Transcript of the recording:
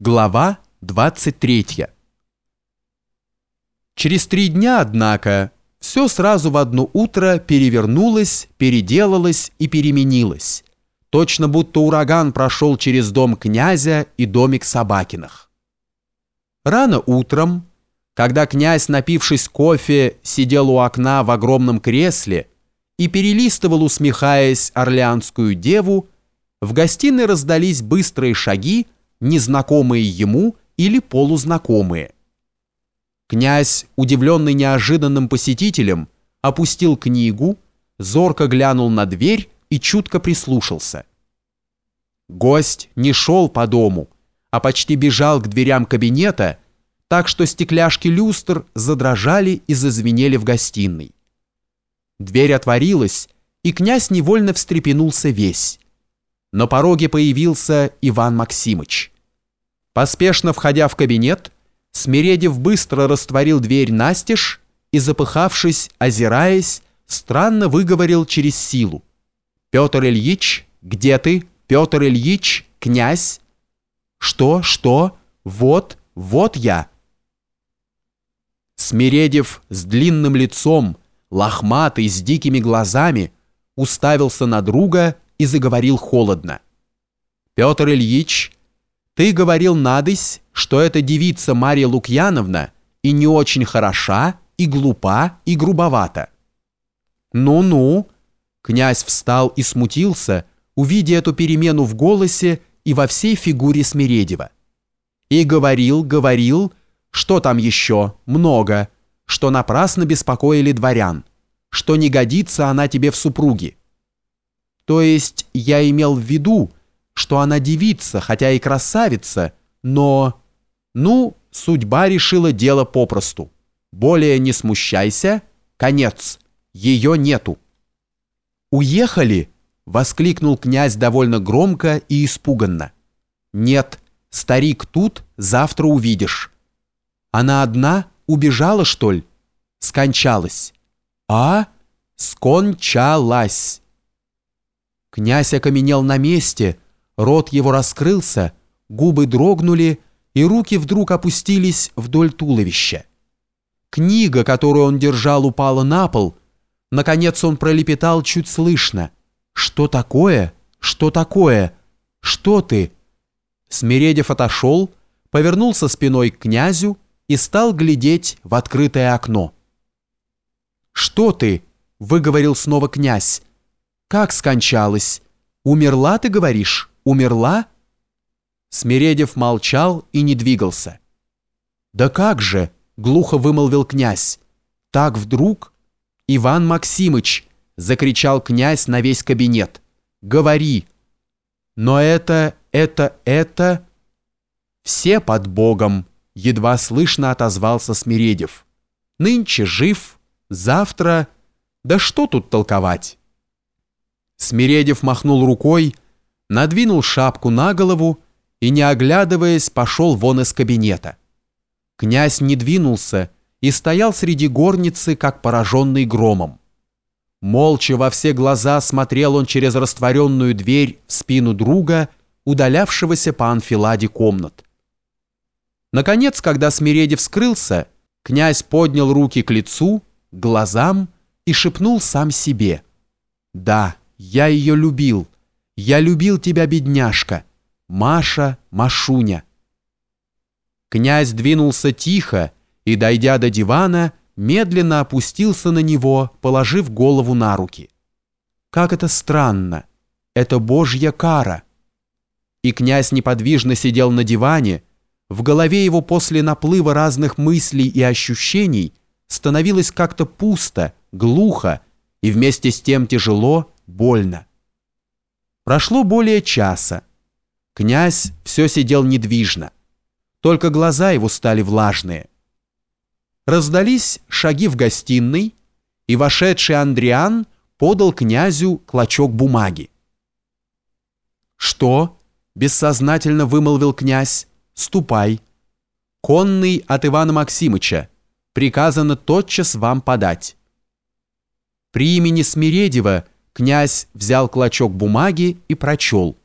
Глава 23 Через три дня, однако, все сразу в одно утро перевернулось, переделалось и переменилось. Точно будто ураган прошел через дом князя и домик Собакиных. Рано утром, когда князь, напившись кофе, сидел у окна в огромном кресле и перелистывал, усмехаясь, орлеанскую деву, в гостиной раздались быстрые шаги, незнакомые ему или полузнакомые. Князь, удивленный неожиданным посетителем, опустил книгу, зорко глянул на дверь и чутко прислушался. Гость не шел по дому, а почти бежал к дверям кабинета, так что стекляшки люстр задрожали и зазвенели в гостиной. Дверь отворилась, и князь невольно встрепенулся весь. На пороге появился Иван Максимыч. Поспешно входя в кабинет, Смиредев быстро растворил дверь настежь и, запыхавшись, озираясь, странно выговорил через силу. «Петр Ильич, где ты? Петр Ильич, князь?» «Что, что? Вот, вот я!» Смиредев с длинным лицом, лохматый, с дикими глазами, уставился на друга и заговорил холодно. «Петр Ильич, ты говорил надысь, что эта девица Марья Лукьяновна и не очень хороша, и глупа, и грубовата». «Ну-ну», князь встал и смутился, увидя эту перемену в голосе и во всей фигуре Смиредева. И говорил, говорил, что там еще, много, что напрасно беспокоили дворян, что не годится она тебе в супруги. То есть я имел в виду, что она девица, хотя и красавица, но... Ну, судьба решила дело попросту. Более не смущайся, конец, ее нету. «Уехали?» — воскликнул князь довольно громко и испуганно. «Нет, старик тут, завтра увидишь». «Она одна? Убежала, что ли?» «Скончалась». «А? Скончалась». Князь окаменел на месте, рот его раскрылся, губы дрогнули, и руки вдруг опустились вдоль туловища. Книга, которую он держал, упала на пол. Наконец он пролепетал чуть слышно. «Что такое? Что такое? Что ты?» Смиредев отошел, повернулся спиной к князю и стал глядеть в открытое окно. «Что ты?» — выговорил снова князь. Как скончалась? Умерла, ты говоришь? Умерла? Смиредев молчал и не двигался. Да как же, глухо вымолвил князь. Так вдруг? Иван Максимыч, закричал князь на весь кабинет. Говори. Но это, это, это... Все под Богом, едва слышно отозвался Смиредев. Нынче жив, завтра... Да что тут толковать? Смиредев махнул рукой, надвинул шапку на голову и, не оглядываясь, пошел вон из кабинета. Князь не двинулся и стоял среди горницы, как пораженный громом. Молча во все глаза смотрел он через растворенную дверь в спину друга, удалявшегося по анфиладе комнат. Наконец, когда Смиредев скрылся, князь поднял руки к лицу, к глазам и шепнул сам себе. «Да». Я ее любил. Я любил тебя, бедняжка. Маша, Машуня. Князь двинулся тихо и, дойдя до дивана, медленно опустился на него, положив голову на руки. Как это странно! Это Божья кара! И князь неподвижно сидел на диване, в голове его после наплыва разных мыслей и ощущений становилось как-то пусто, глухо и вместе с тем тяжело больно. Прошло более часа. Князь все сидел недвижно. Только глаза его стали влажные. Раздались шаги в гостиной, и вошедший Андриан подал князю клочок бумаги. «Что?» – бессознательно вымолвил князь. «Ступай. Конный от Ивана Максимыча. Приказано тотчас вам подать». При имени Смиредева – Князь взял клочок бумаги и прочел.